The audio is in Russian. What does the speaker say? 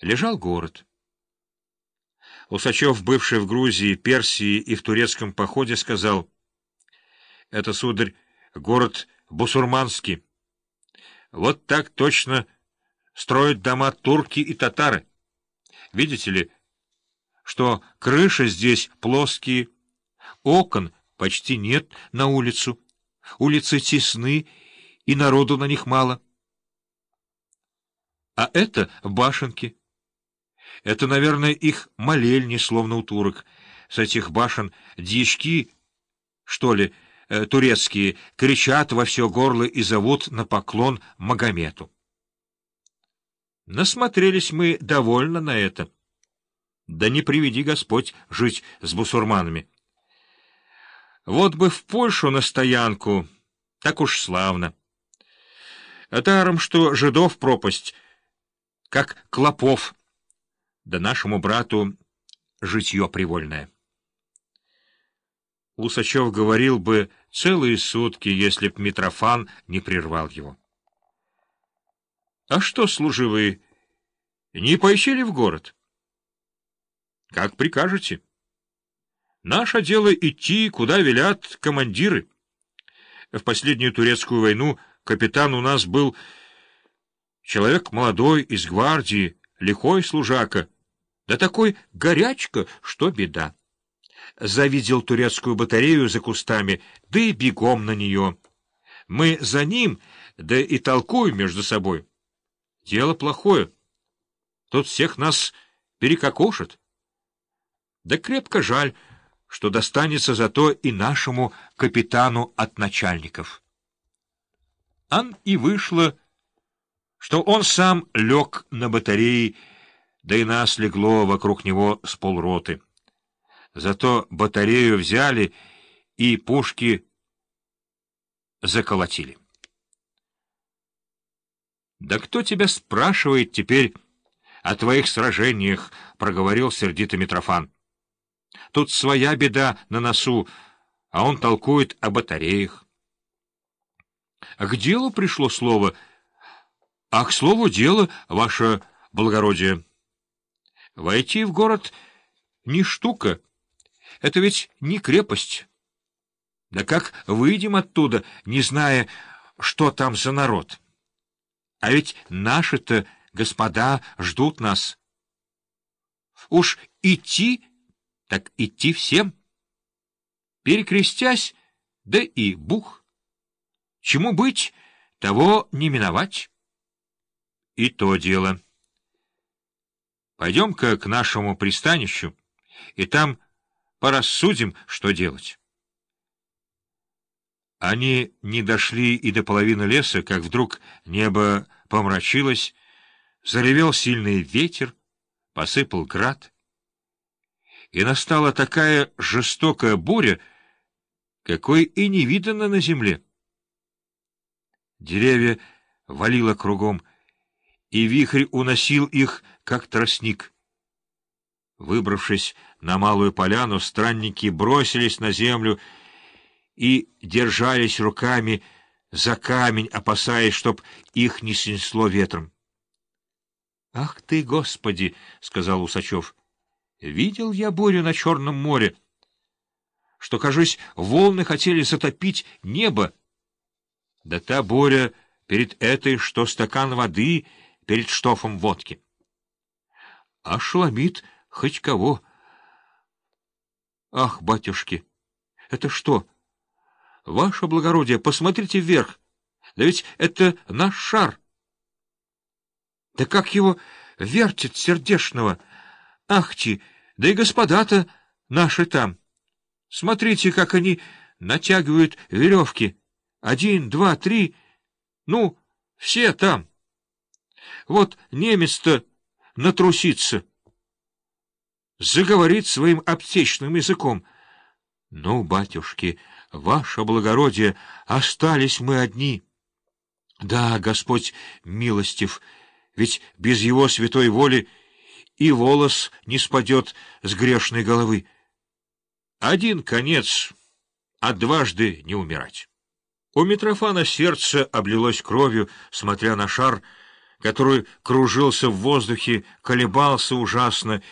лежал город. Усачев, бывший в Грузии, Персии и в турецком походе, сказал, «Это, сударь, город Бусурманский. Вот так точно строят дома турки и татары. Видите ли, что крыши здесь плоские, окон почти нет на улицу, улицы тесны, и народу на них мало. А это башенки. Это, наверное, их молельни, словно у турок. С этих башен дьячки, что ли, э, турецкие, кричат во все горло и зовут на поклон Магомету. Насмотрелись мы довольно на это. Да не приведи Господь жить с бусурманами. Вот бы в Польшу на стоянку, так уж славно. Даром, что жидов пропасть, как клопов, да нашему брату житье привольное. Усачев говорил бы целые сутки, если б Митрофан не прервал его. — А что, служивые, не поищили в город? — Как прикажете. Наше дело идти, куда велят командиры. В последнюю турецкую войну капитан у нас был человек молодой, из гвардии, лихой служака, да такой горячка, что беда. Завидел турецкую батарею за кустами, да и бегом на нее. Мы за ним, да и толкуем между собой. Дело плохое. Тут всех нас перекокошат. Да крепко жаль, что достанется зато и нашему капитану от начальников. Ан и вышло, что он сам лег на батарее, да и нас легло вокруг него с полроты. Зато батарею взяли и пушки заколотили. «Да кто тебя спрашивает теперь о твоих сражениях?» — проговорил сердито Митрофан. «Тут своя беда на носу, а он толкует о батареях». «К делу пришло слово. А к слову дело, ваше благородие». Войти в город не штука. Это ведь не крепость. Да как выйдем оттуда, не зная, что там за народ? А ведь наши-то, господа, ждут нас. Уж идти, так идти всем. Перекрестясь, да и бух. Чему быть, того не миновать. И то дело. Пойдем-ка к нашему пристанищу, и там порассудим, что делать. Они не дошли и до половины леса, как вдруг небо помрачилось, заревел сильный ветер, посыпал град, и настала такая жестокая буря, какой и не видано на земле. Деревья валило кругом, и вихрь уносил их, как тростник. Выбравшись на малую поляну, странники бросились на землю и держались руками за камень, опасаясь, чтоб их не снесло ветром. — Ах ты, Господи! — сказал Усачев. — Видел я бурю на Черном море, что, кажись, волны хотели затопить небо. Да та буря перед этой, что стакан воды — перед штофом водки. Ошеломит хоть кого. Ах, батюшки, это что? Ваше благородие, посмотрите вверх. Да ведь это наш шар. Да как его вертит сердешного. Ахти, да и господа-то наши там. Смотрите, как они натягивают веревки. Один, два, три. Ну, все там. Вот немец-то натрусится. Заговорит своим аптечным языком. Ну, батюшки, ваше благородие, остались мы одни. Да, Господь милостив, ведь без его святой воли и волос не спадет с грешной головы. Один конец, а дважды не умирать. У Митрофана сердце облилось кровью, смотря на шар, который кружился в воздухе, колебался ужасно